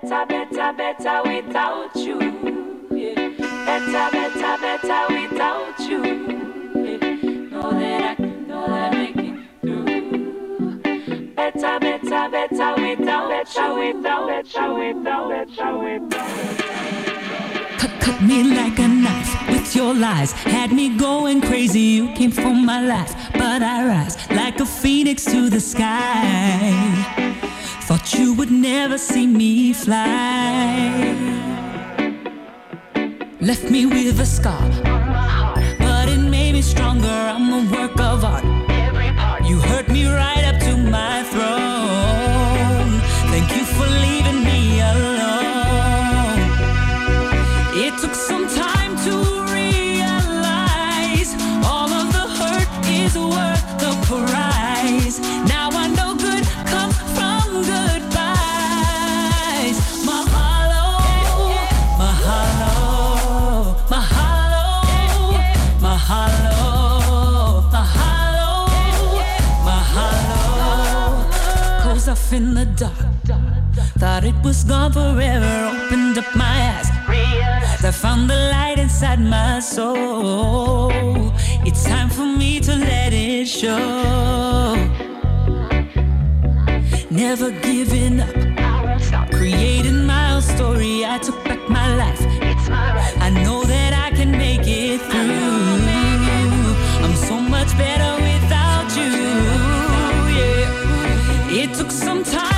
better, better, better without you. Yeah. Better, better, better without you. Yeah. That I know that I it through. Better, better, better without, better without, better without, better without. Cut, cut me like a knife with your lies. Had me going crazy. You came for my life, but I rise like a phoenix to the sky. You would never see me fly. Left me with a scar, but it made me stronger. I'm a work of art. In the dark. Thought it was gone forever. Opened up my eyes. Realized I found the light inside my soul. It's time for me to let it show. Never giving up. Creating my own story. I took back my life. I know that I can make it through. I'm so much better without you. Took some time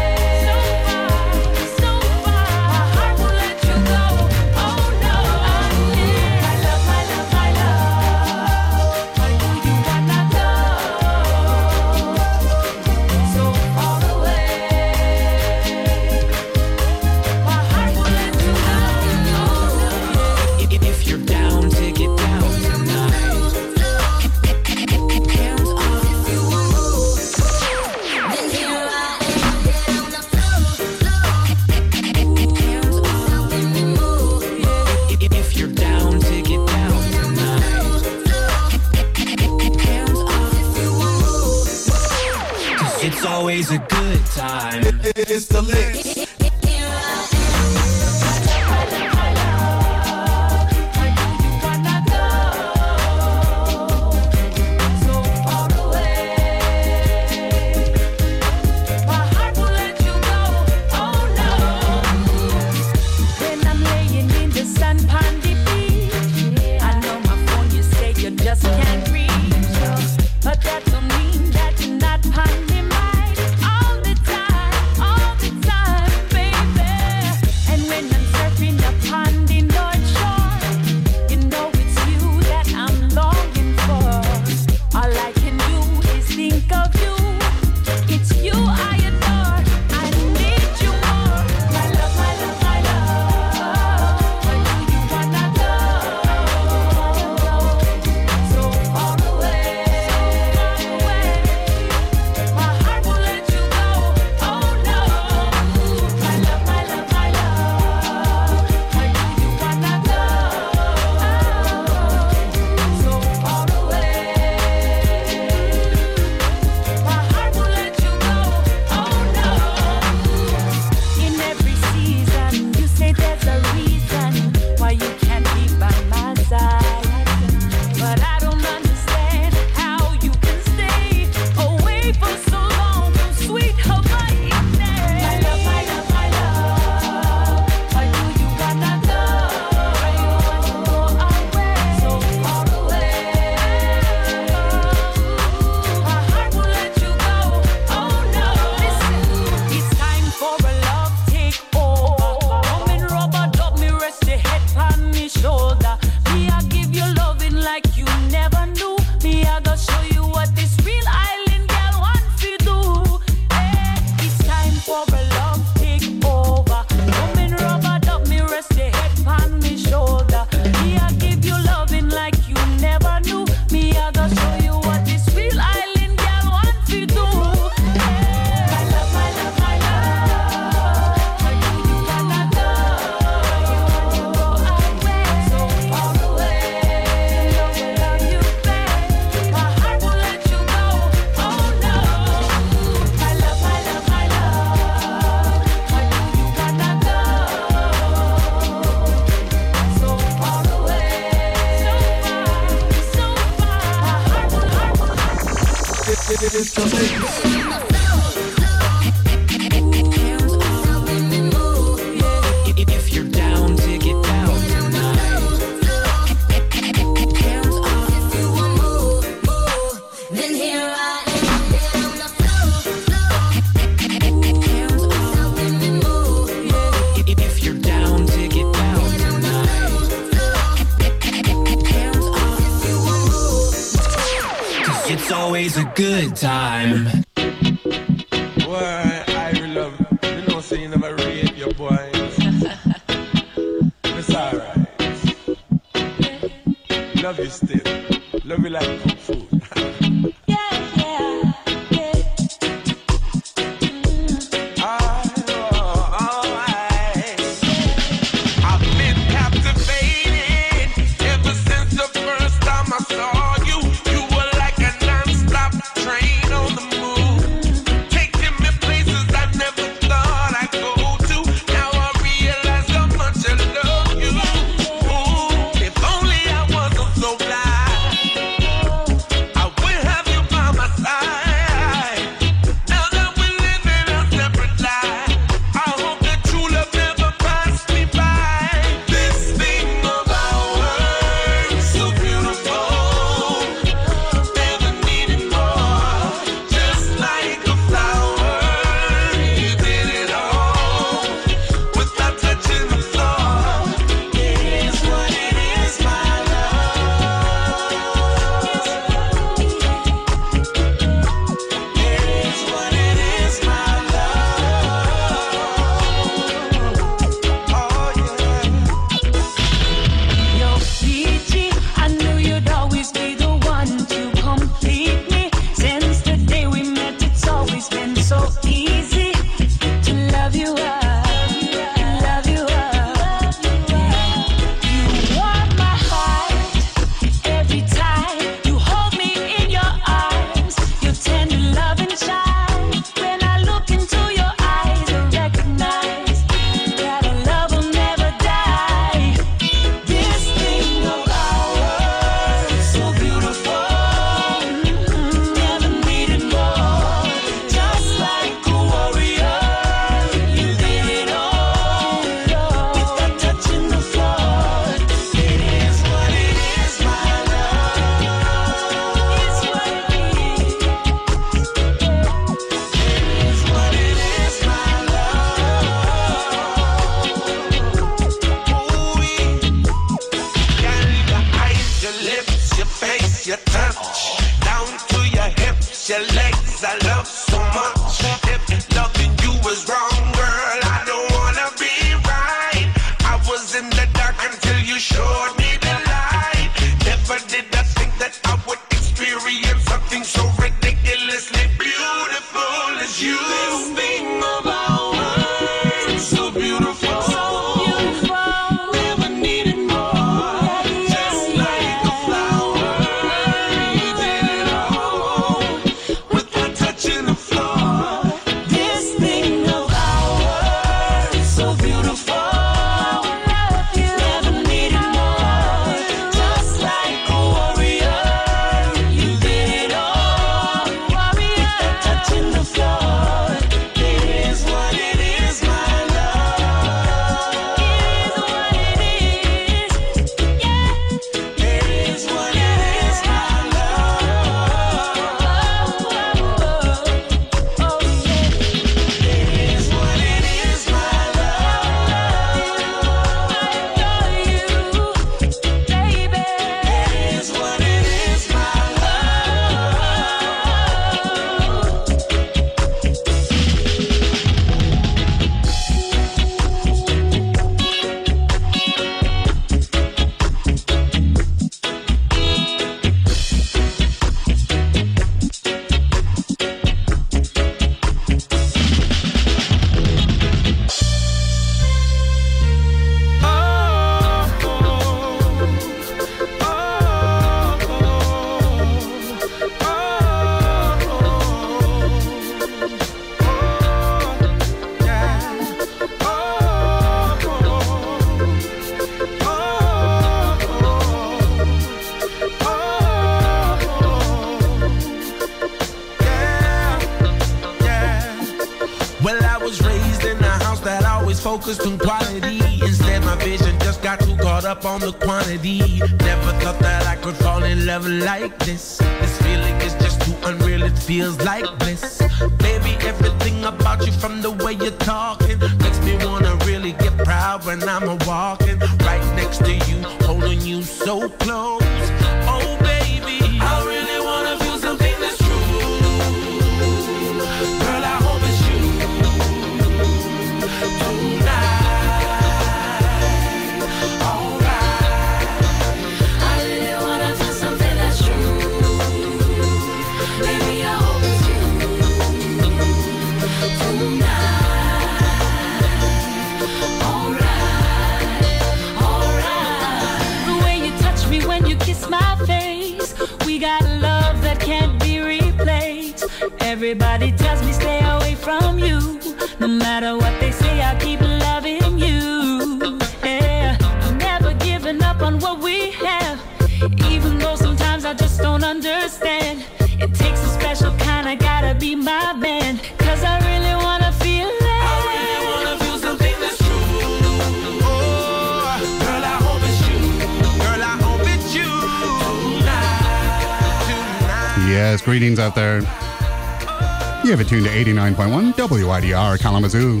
Kalamazoo,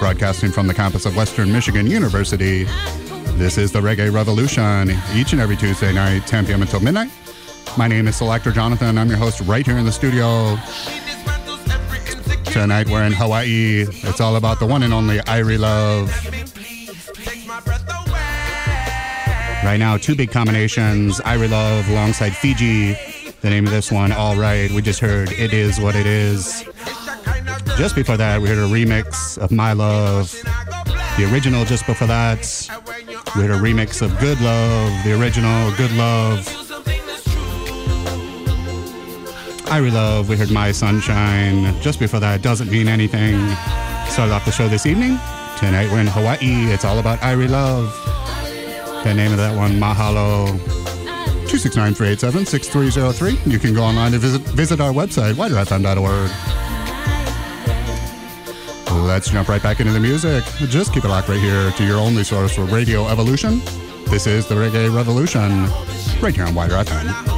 broadcasting from the campus of Western Michigan University. This is the Reggae Revolution, each and every Tuesday night, 10 p.m. until midnight. My name is Selector Jonathon. I'm your host right here in the studio. Tonight we're in Hawaii. It's all about the one and only Irie Love. Right now, two big combinations Irie Love alongside Fiji. The name of this one, All Right. We just heard It Is What It Is. Just before that, we heard a remix of My Love. The original just before that, we heard a remix of Good Love. The original, Good Love. Irie Love, we heard My Sunshine. Just before that, Doesn't Mean Anything. Started off the show this evening. Tonight we're in Hawaii. It's all about Irie Love. The name of that one, Mahalo. 269-387-6303. You can go online and visit, visit our website, widrfm.org. Let's jump right back into the music. Just keep it locked right here to your only source for Radio Evolution. This is the Reggae Revolution, right here on WIDR FM.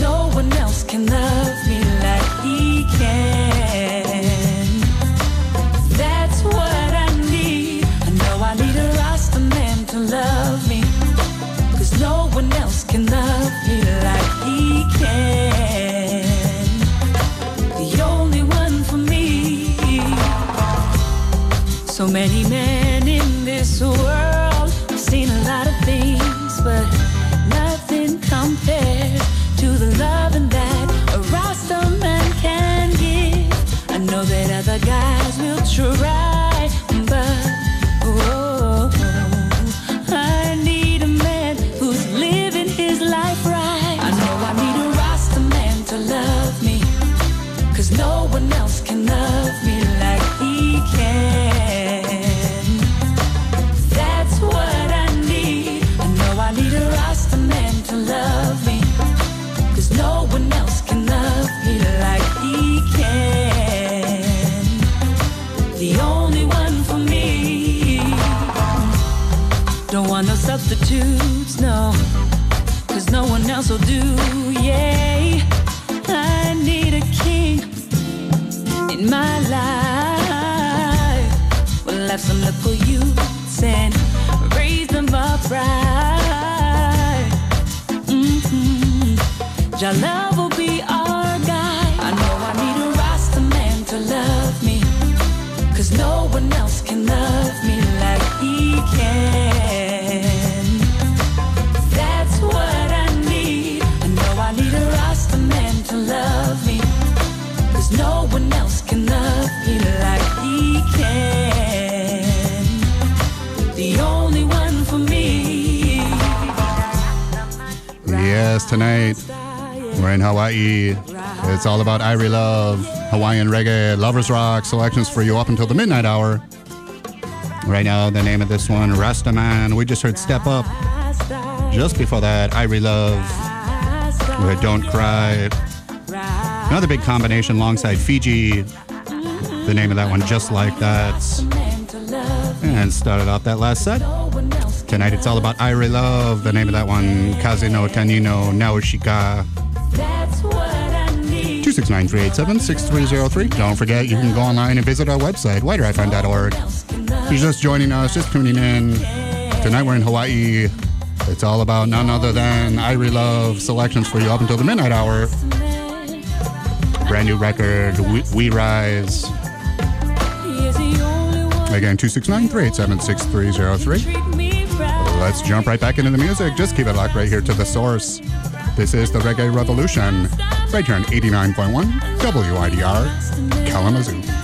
No one else can love me like he can. Be our. I know I need a man to love me. Cause no one else can love me like he can. That's what I need. I know I need a Rasta man to love me. Cause no one else can love me like he can. The only one for me. Yes, tonight we're in Hawaii. It's all about Irie Love, Hawaiian reggae, lovers rock selections for you up until the midnight hour. Right now, the name of this one, Rastaman. We just heard Step Up. Just before that, Irie Love with Don't Cry. Another big combination alongside Fiji. The name of that one, Just Like That. And started off that last set. Tonight it's all about Irie Love. The name of that one, Kazeno Tanino Naushika. 269 387 6303. Don't forget, you can go online and visit our website, widrfm.org. If you're just joining us, just tuning in, tonight we're in Hawaii. It's all about none other than Irie Love selections for you up until the midnight hour. Brand new record, We, we Rise. Again, 269 387 6303. Let's jump right back into the music. Just keep it locked right here to the source. This is the Reggae Revolution, right here on 89.1 WIDR Kalamazoo.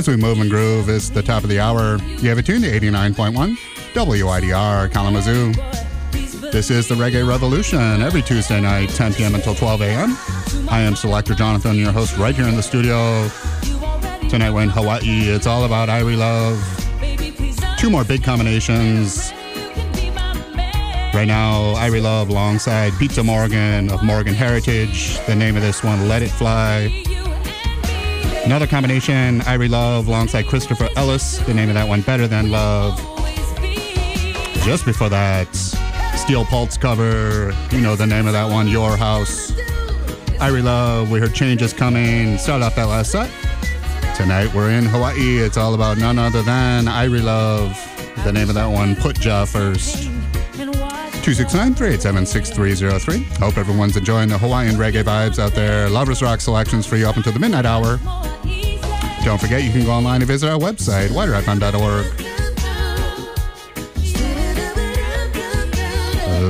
As we move and groove, it's the top of the hour. You have it tuned to 89.1 WIDR Kalamazoo. This is the Reggae Revolution every Tuesday night, 10 p.m. until 12 a.m. I am Selector Jonathon, your host, right here in the studio. Tonight we're in Hawaii. It's all about Irie Love. Two more big combinations. Right now, Irie Love alongside Peetah Morgan of Morgan Heritage. The name of this one, Let It Fly. Another combination, Irie Love alongside Christopher Ellis. The name of that one, Better Than Love. Just before that, Steel Pulse cover. You know the name of that one, Your House. Irie Love, we heard Change Is Coming. Start off that last set. Tonight we're in Hawaii. It's all about none other than Irie Love. The name of that one, Put Jah First. 269-387-6303. Hope everyone's enjoying the Hawaiian reggae vibes out there. Lovers Rock selections for you up until the midnight hour don't forget, you can go online and visit our website, widrfm.org.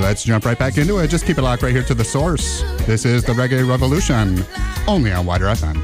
Let's jump right back into it. Just keep it locked right here to the source. This is the Reggae Revolution, only on WIDR FM.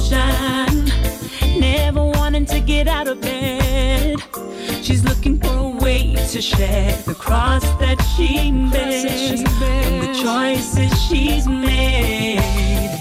to never wanting to get out of bed. She's looking for a way to shed the cross that she bears and the choices she's made.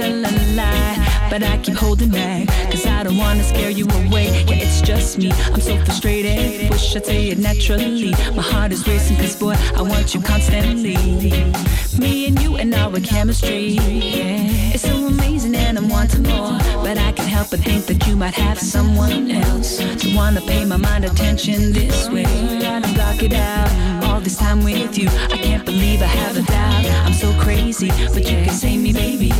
Tell a lie, but I keep holding back. Cause I don't wanna scare you away. Yeah, it's just me. I'm so frustrated. Wish I'd say it naturally. My heart is racing cause boy, I want you constantly. Me and you and our chemistry. Yeah. It's so amazing and I'm wanting more. But I can't help but think that you might have someone else. To wanna pay my mind attention this way. To block it out. All this time with you. I can't believe I have a doubt. I'm so crazy, but you can save me, baby.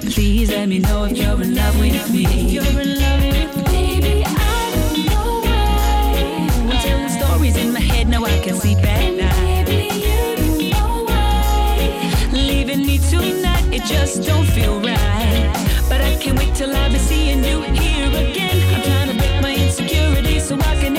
Please let me know if you're in love with me. You're in love with me. Baby, I don't know why. Telling stories in my head, now I can sleep at night. Baby, you know why. Leaving me tonight, it just don't feel right. But I can't wait till I be seeing you here again. I'm trying to break my insecurity so I can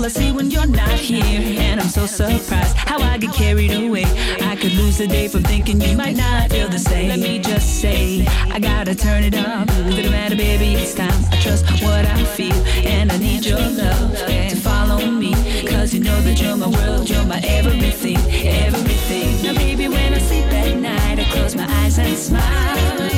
all I see when you're not here. And I'm so surprised how I get carried away. I could lose the day from thinking you might not feel the same. Let me just say, I gotta turn it up. Doesn't matter, baby, it's time. I trust what I feel, and I need your love to follow me. Cause you know that you're my world, you're my everything, everything. Now, baby, when I sleep at night, I close my eyes and smile.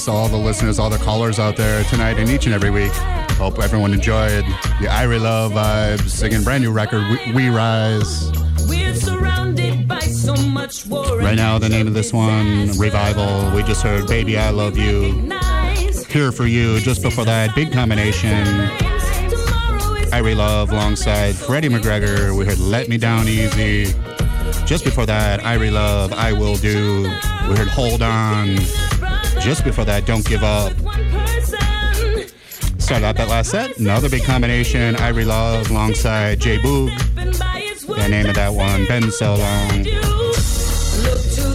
Thanks to all the listeners, all the callers out there tonight and each and every week. Hope everyone enjoyed the Irie Love vibes, singing brand new record, We, we Rise. We're surrounded by so. Right now, the name of this one, Revival. We just heard Baby I Love You. Here for you, just before that, big combination. Irie Love alongside Freddie McGregor. We heard Let Me Down Easy. Just before that, Irie Love, I Will Do. We heard Hold On. Just before that, Don't Give Up. Started out that last set. Another big combination, Irie Love alongside J Boog. The name of that one, Been So Long.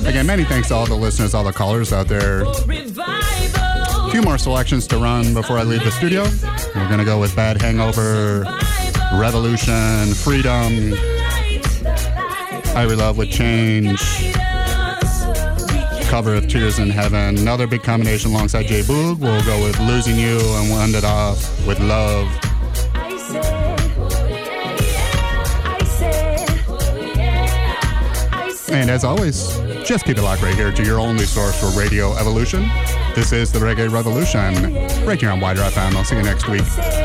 Again, many thanks to all the listeners, all the callers out there. A few more selections to run before I leave the studio. We're going to go with Bad Hangover, Revolution, Freedom, Irie Love with Change, cover of Tears in Heaven. Another big combination alongside J Boog. We'll go with Losing You and we'll end it off with Love. And as always, just keep it locked right here to your only source for Radio Evolution. This is the Reggae Revolution, right here on WIDR FM. I'll see you next week.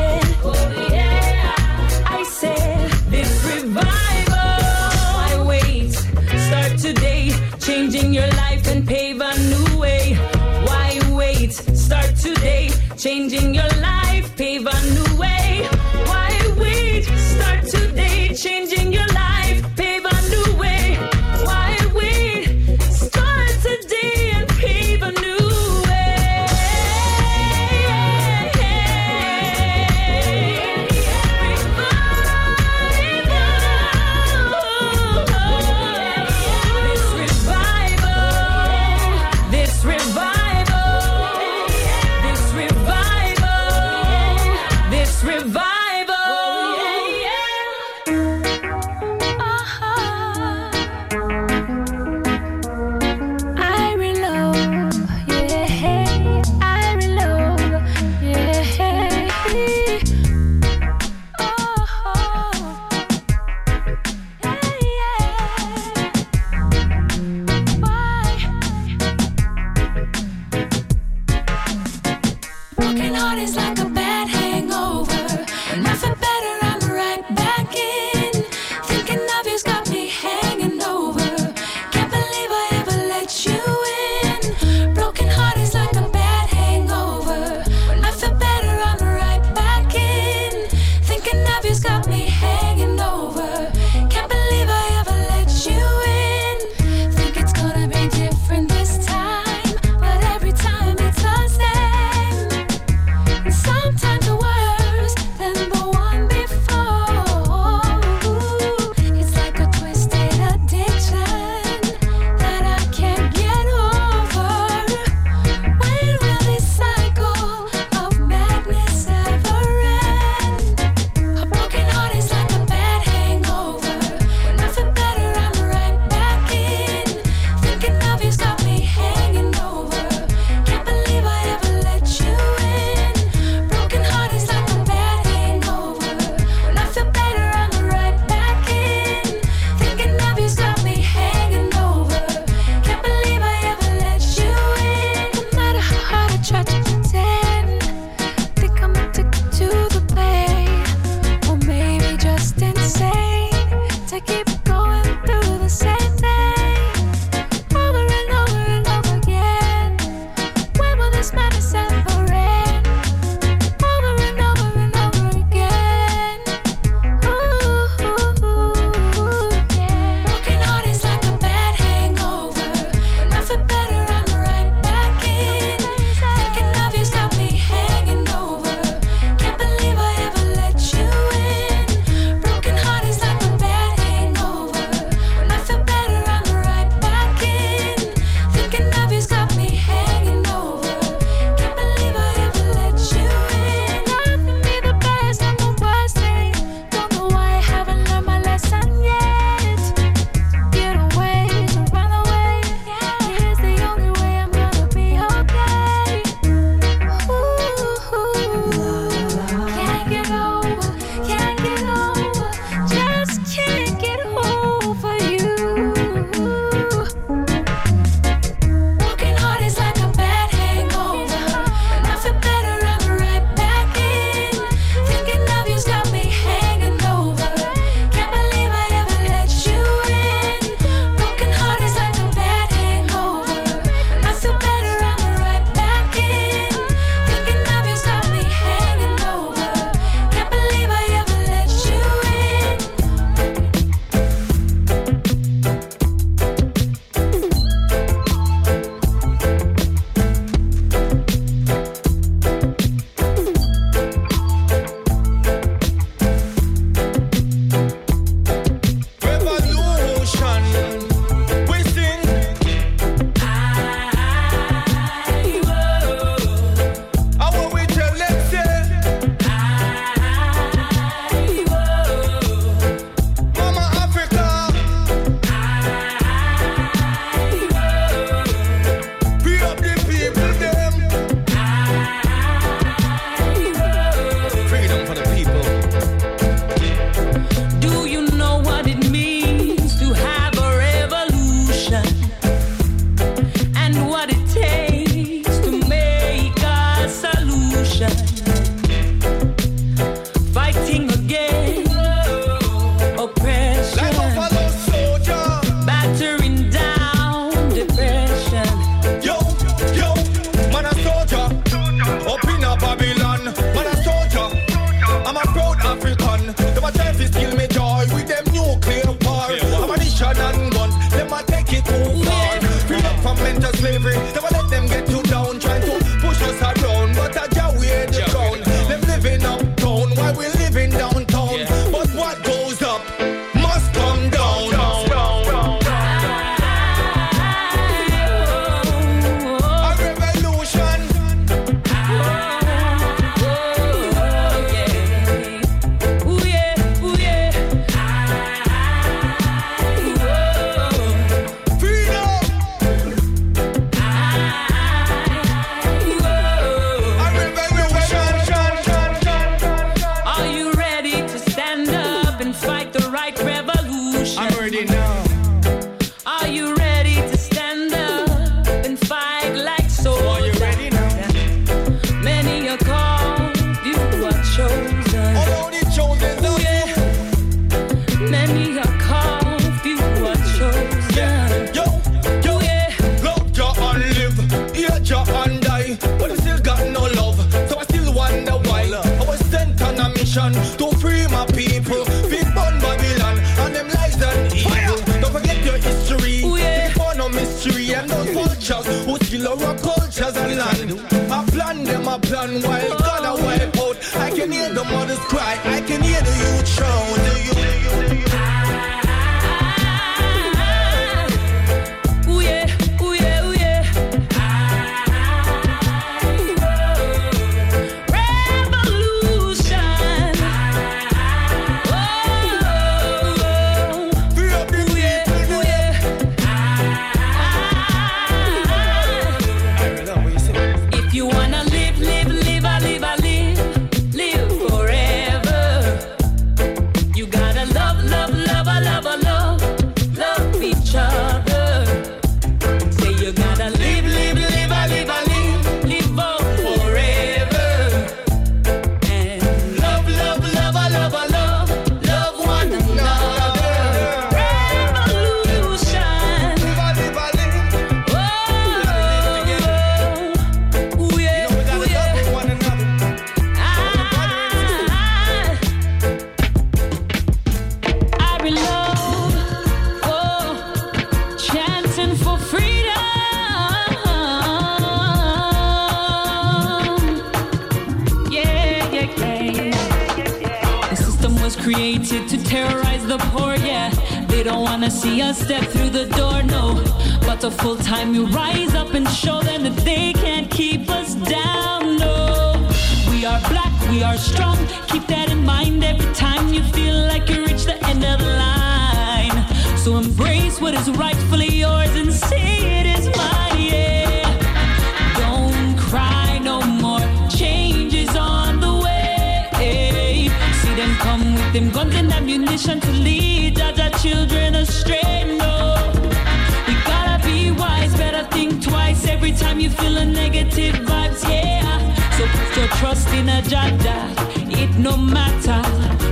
that it no matter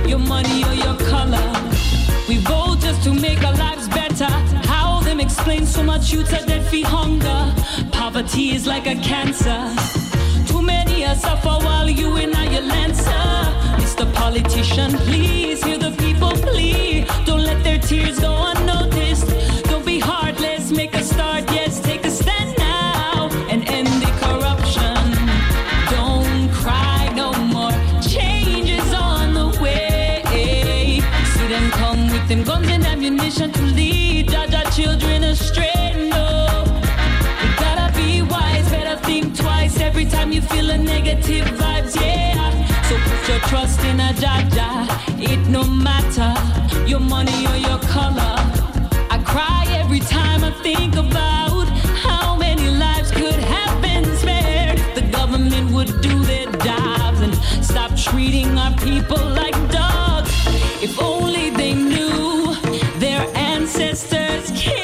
your money or your color. We vote just to make our lives better. How them explain so much you to dead feed hunger? Poverty is like a cancer. Too many are suffer while you in your lancer. Mr. Politician, please hear the people plea. Don't let their tears go unnoticed. Don't be heartless, make a start, yes. permission to lead, judge our children astray. No, We gotta be wise, better think twice every time you feel a negative vibes, Yeah, so put your trust in a Jah Jah. It no matter your money or your color. I cry every time I think about how many lives could have been spared if the government would do their jobs and stop treating our people like. sisters.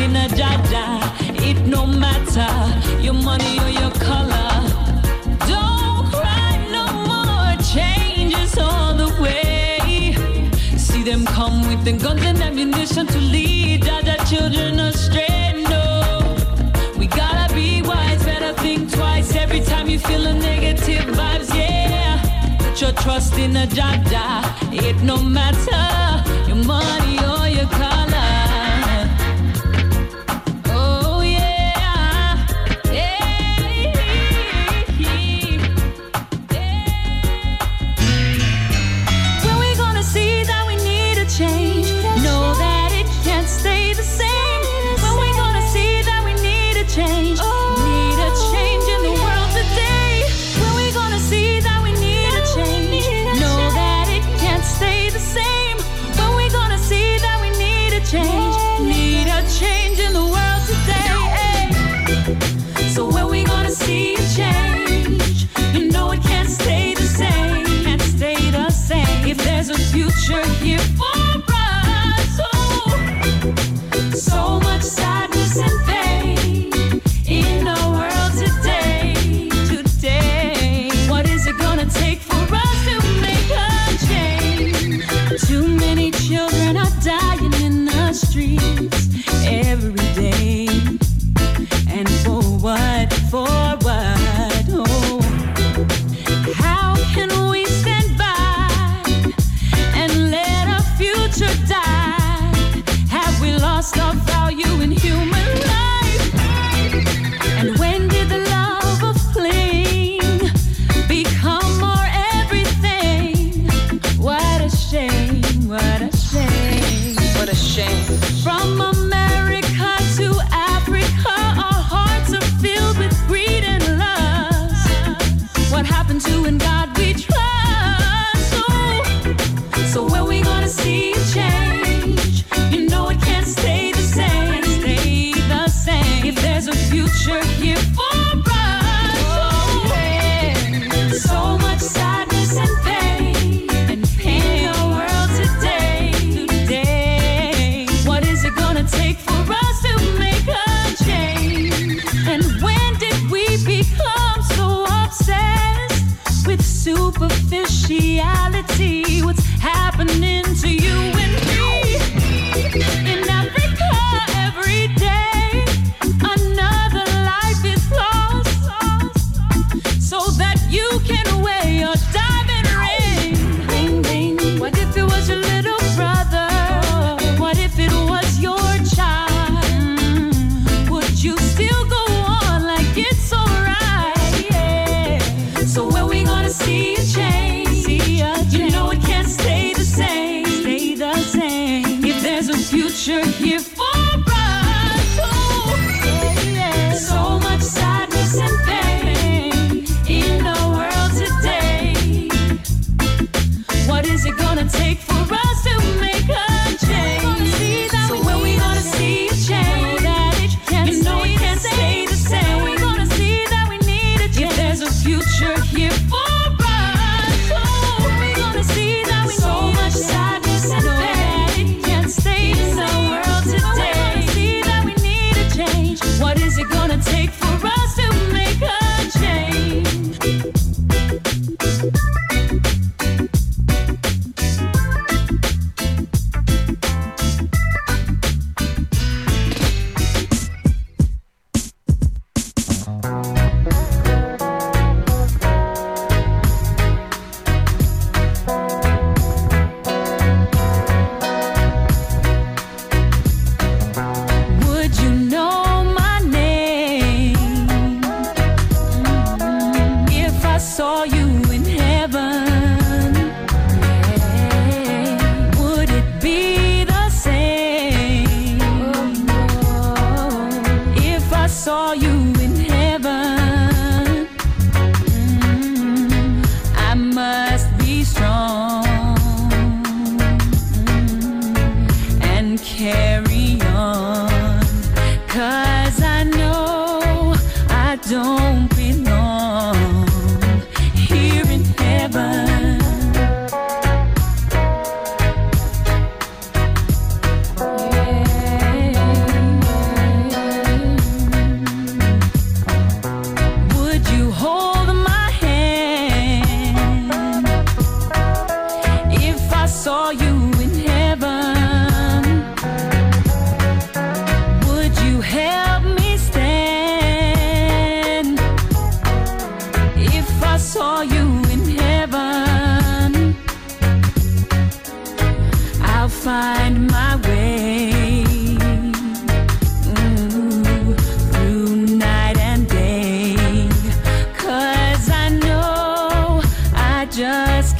in a Jah Jah, it no matter your money or your color. Don't cry no more, change is all the way. See them come with the guns and ammunition to lead Jah Jah children astray. No, we gotta be wise, better think twice every time you feel a negative vibes. Yeah, put your trust in a jaja, it no matter your money. just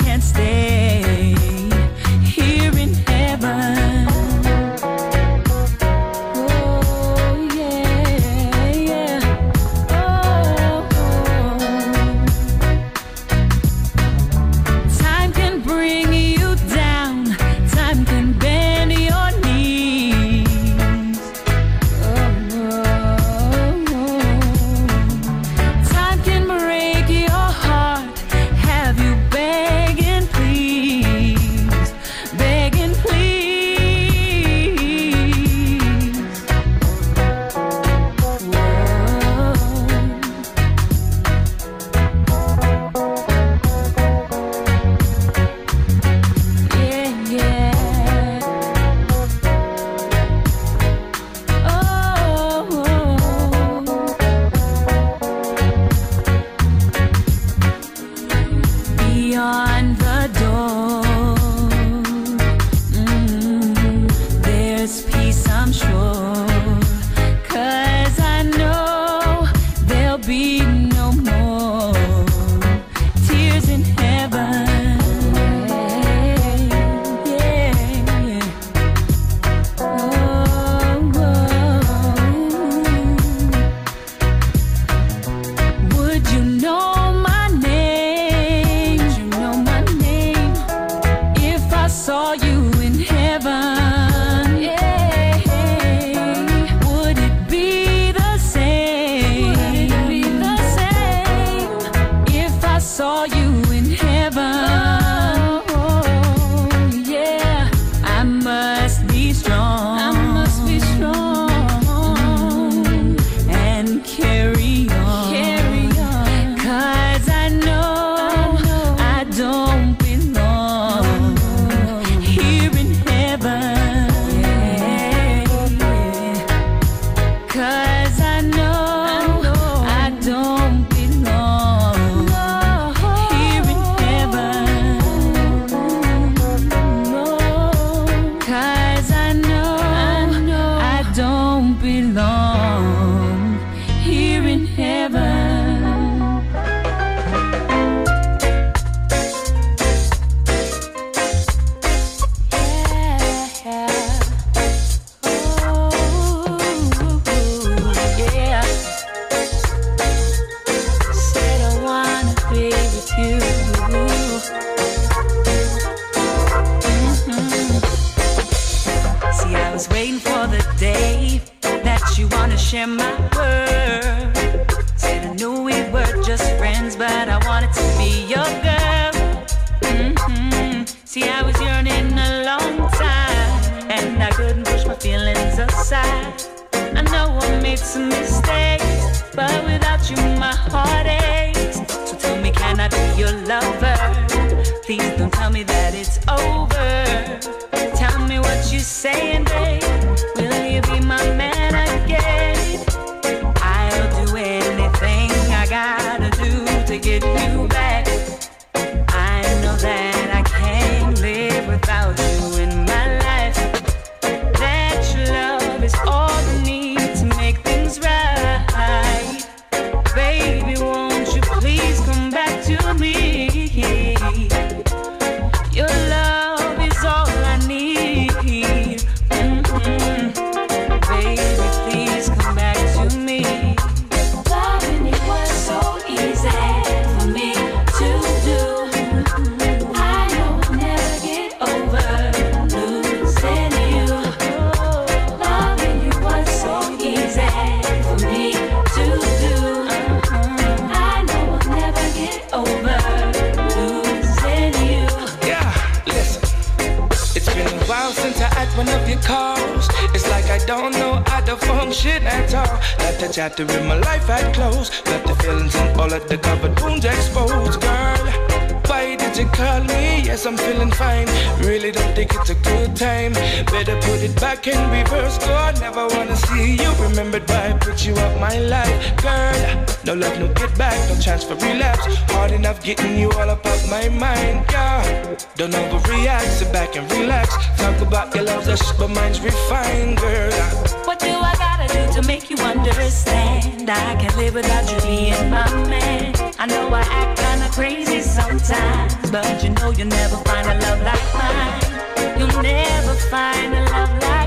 chapter in my life at close. Left the feelings and all of the covered wounds exposed, girl. Why did you call me? Yes, I'm feeling fine. Really don't think it's a good time. Better put it back in reverse, girl. Never wanna see you remembered why I put you up my life, girl. No love, no get back, no chance for relapse. Hard enough getting you all up off my mind, girl. Don't overreact, sit back and relax. Talk about your love, that's but mine's refined, girl. What do I do to make you understand? I can't live without you being my man. I know I act kinda crazy sometimes, but you know you'll never find a love like mine. You'll never find a love like